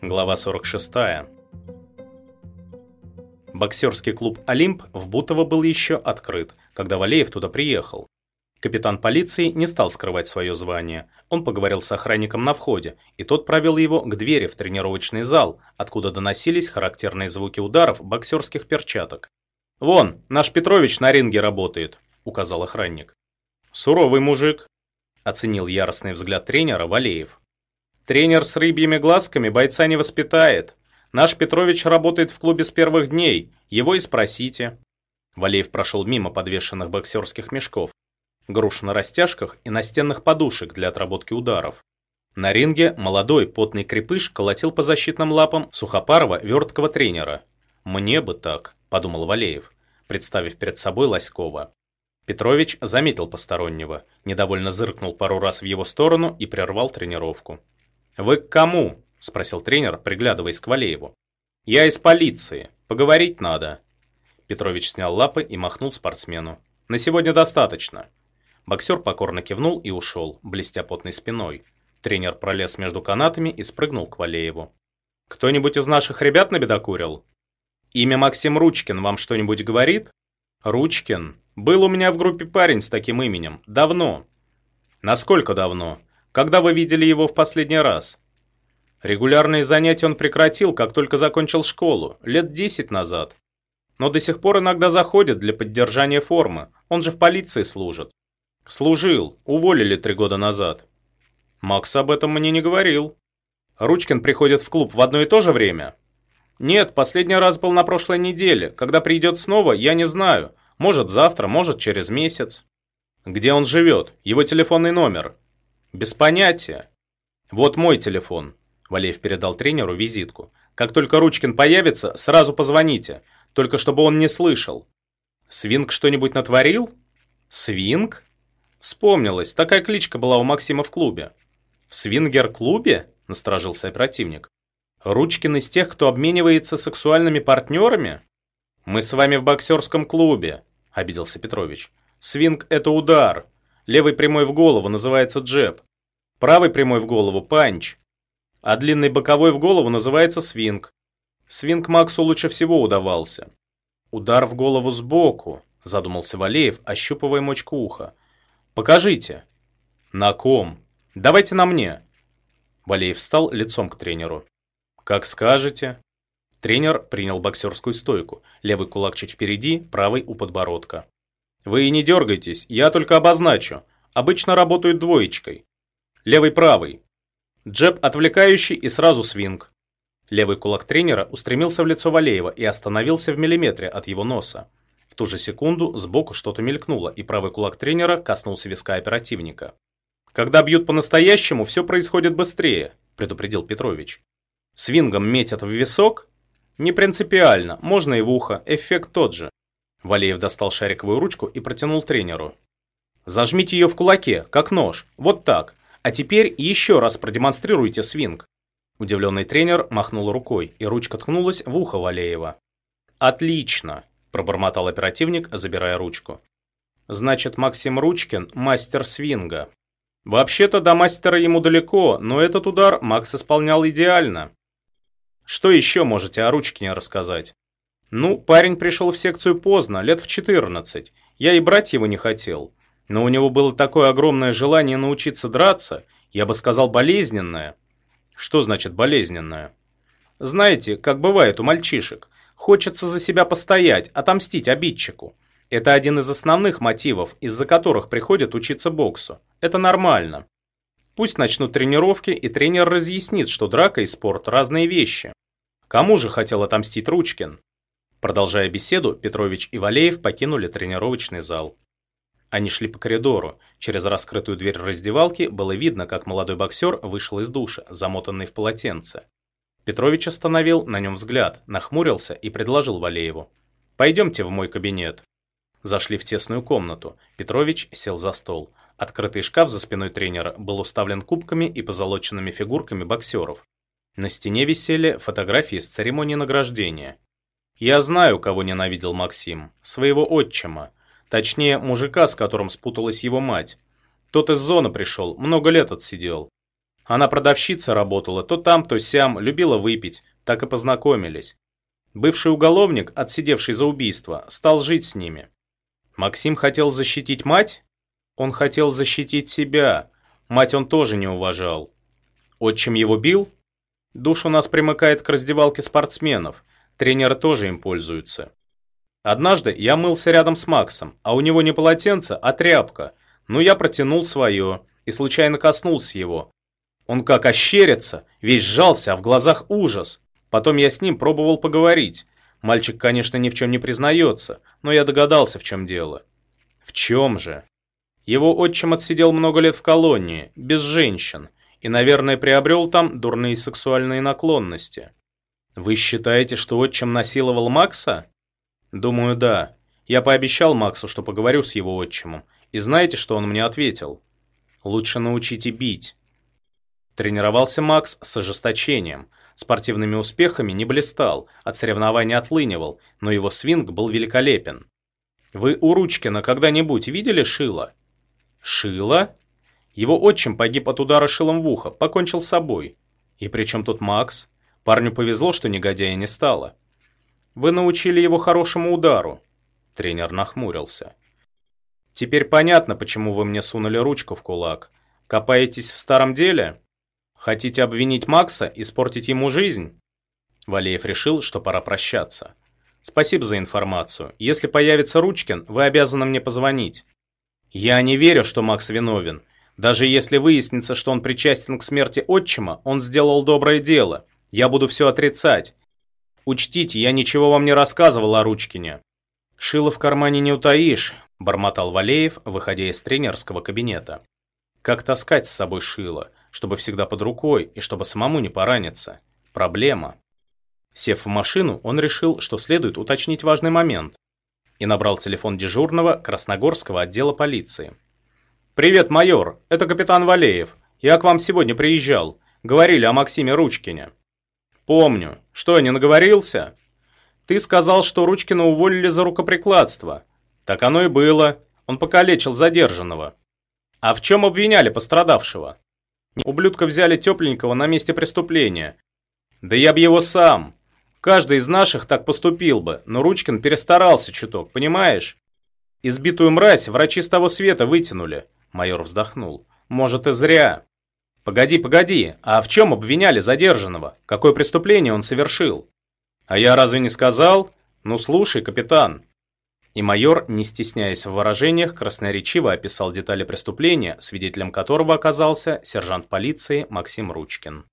Глава 46. Боксерский клуб «Олимп» в Бутово был еще открыт, когда Валеев туда приехал. Капитан полиции не стал скрывать свое звание. Он поговорил с охранником на входе, и тот провел его к двери в тренировочный зал, откуда доносились характерные звуки ударов боксерских перчаток. «Вон, наш Петрович на ринге работает», — указал охранник. «Суровый мужик», — оценил яростный взгляд тренера Валеев. Тренер с рыбьими глазками бойца не воспитает. Наш Петрович работает в клубе с первых дней, его и спросите». Валеев прошел мимо подвешенных боксерских мешков, груш на растяжках и настенных подушек для отработки ударов. На ринге молодой потный крепыш колотил по защитным лапам сухопарого верткого тренера. «Мне бы так», — подумал Валеев, представив перед собой Лоськова. Петрович заметил постороннего, недовольно зыркнул пару раз в его сторону и прервал тренировку. «Вы к кому?» – спросил тренер, приглядываясь к Валееву. «Я из полиции. Поговорить надо». Петрович снял лапы и махнул спортсмену. «На сегодня достаточно». Боксер покорно кивнул и ушел, блестя потной спиной. Тренер пролез между канатами и спрыгнул к Валееву. «Кто-нибудь из наших ребят набедокурил?» «Имя Максим Ручкин вам что-нибудь говорит?» «Ручкин? Был у меня в группе парень с таким именем. Давно». «Насколько давно?» Когда вы видели его в последний раз? Регулярные занятия он прекратил, как только закончил школу, лет 10 назад. Но до сих пор иногда заходит для поддержания формы, он же в полиции служит. Служил, уволили три года назад. Макс об этом мне не говорил. Ручкин приходит в клуб в одно и то же время? Нет, последний раз был на прошлой неделе. Когда придет снова, я не знаю. Может завтра, может через месяц. Где он живет? Его телефонный номер? Без понятия. Вот мой телефон. Валеев передал тренеру визитку. Как только Ручкин появится, сразу позвоните. Только чтобы он не слышал. Свинг что-нибудь натворил? Свинг? Вспомнилось, такая кличка была у Максима в клубе. В свингер-клубе? Насторожился оперативник. Ручкин из тех, кто обменивается сексуальными партнерами? Мы с вами в боксерском клубе, обиделся Петрович. Свинг – это удар. Левый прямой в голову называется джеб. Правый прямой в голову – панч. А длинный боковой в голову называется свинг. Свинг Максу лучше всего удавался. Удар в голову сбоку, задумался Валеев, ощупывая мочку уха. Покажите. На ком? Давайте на мне. Валеев встал лицом к тренеру. Как скажете. Тренер принял боксерскую стойку. Левый кулак чуть впереди, правый у подбородка. Вы не дергайтесь, я только обозначу. Обычно работают двоечкой. Левый-правый. Джеб отвлекающий и сразу свинг. Левый кулак тренера устремился в лицо Валеева и остановился в миллиметре от его носа. В ту же секунду сбоку что-то мелькнуло, и правый кулак тренера коснулся виска оперативника. «Когда бьют по-настоящему, все происходит быстрее», – предупредил Петрович. «Свингом метят в висок? Не принципиально, можно и в ухо, эффект тот же. Валеев достал шариковую ручку и протянул тренеру. «Зажмите ее в кулаке, как нож, вот так. А теперь еще раз продемонстрируйте свинг». Удивленный тренер махнул рукой, и ручка ткнулась в ухо Валеева. «Отлично!» – пробормотал оперативник, забирая ручку. «Значит, Максим Ручкин – мастер свинга. Вообще-то до мастера ему далеко, но этот удар Макс исполнял идеально. Что еще можете о Ручкине рассказать?» Ну, парень пришел в секцию поздно, лет в 14. Я и брать его не хотел. Но у него было такое огромное желание научиться драться, я бы сказал болезненное. Что значит болезненное? Знаете, как бывает у мальчишек. Хочется за себя постоять, отомстить обидчику. Это один из основных мотивов, из-за которых приходят учиться боксу. Это нормально. Пусть начнут тренировки, и тренер разъяснит, что драка и спорт – разные вещи. Кому же хотел отомстить Ручкин? Продолжая беседу, Петрович и Валеев покинули тренировочный зал. Они шли по коридору. Через раскрытую дверь раздевалки было видно, как молодой боксер вышел из душа, замотанный в полотенце. Петрович остановил на нем взгляд, нахмурился и предложил Валееву. «Пойдемте в мой кабинет». Зашли в тесную комнату. Петрович сел за стол. Открытый шкаф за спиной тренера был уставлен кубками и позолоченными фигурками боксеров. На стене висели фотографии с церемонии награждения. Я знаю, кого ненавидел Максим. Своего отчима. Точнее, мужика, с которым спуталась его мать. Тот из зоны пришел, много лет отсидел. Она продавщица работала, то там, то сям, любила выпить, так и познакомились. Бывший уголовник, отсидевший за убийство, стал жить с ними. Максим хотел защитить мать? Он хотел защитить себя. Мать он тоже не уважал. Отчим его бил? Душ у нас примыкает к раздевалке спортсменов. Тренеры тоже им пользуются. Однажды я мылся рядом с Максом, а у него не полотенце, а тряпка. Ну, я протянул свое и случайно коснулся его. Он как ощерится, весь сжался, а в глазах ужас. Потом я с ним пробовал поговорить. Мальчик, конечно, ни в чем не признается, но я догадался, в чем дело. В чем же? Его отчим отсидел много лет в колонии, без женщин, и, наверное, приобрел там дурные сексуальные наклонности. Вы считаете, что отчим насиловал Макса? Думаю, да. Я пообещал Максу, что поговорю с его отчимом. И знаете, что он мне ответил? Лучше научите бить. Тренировался Макс с ожесточением. Спортивными успехами не блистал, от соревнований отлынивал, но его свинг был великолепен. Вы у Ручкина когда-нибудь видели Шила? Шила? Его отчим погиб от удара шилом в ухо, покончил с собой. И при чем тут Макс? Парню повезло, что негодяя не стало. Вы научили его хорошему удару. Тренер нахмурился. Теперь понятно, почему вы мне сунули ручку в кулак. Копаетесь в старом деле? Хотите обвинить Макса, испортить ему жизнь? Валеев решил, что пора прощаться. Спасибо за информацию. Если появится Ручкин, вы обязаны мне позвонить. Я не верю, что Макс виновен. Даже если выяснится, что он причастен к смерти отчима, он сделал доброе дело. Я буду все отрицать. Учтите, я ничего вам не рассказывал о Ручкине. Шило в кармане не утаишь, бормотал Валеев, выходя из тренерского кабинета. Как таскать с собой шило, чтобы всегда под рукой и чтобы самому не пораниться? Проблема. Сев в машину, он решил, что следует уточнить важный момент. И набрал телефон дежурного Красногорского отдела полиции. «Привет, майор, это капитан Валеев. Я к вам сегодня приезжал. Говорили о Максиме Ручкине». «Помню. Что, я не наговорился?» «Ты сказал, что Ручкина уволили за рукоприкладство». «Так оно и было. Он покалечил задержанного». «А в чем обвиняли пострадавшего?» «Ублюдка взяли тепленького на месте преступления». «Да я б его сам. Каждый из наших так поступил бы, но Ручкин перестарался чуток, понимаешь? Избитую мразь врачи с того света вытянули. Майор вздохнул. «Может, и зря». «Погоди, погоди, а в чем обвиняли задержанного? Какое преступление он совершил?» «А я разве не сказал? Ну слушай, капитан». И майор, не стесняясь в выражениях, красноречиво описал детали преступления, свидетелем которого оказался сержант полиции Максим Ручкин.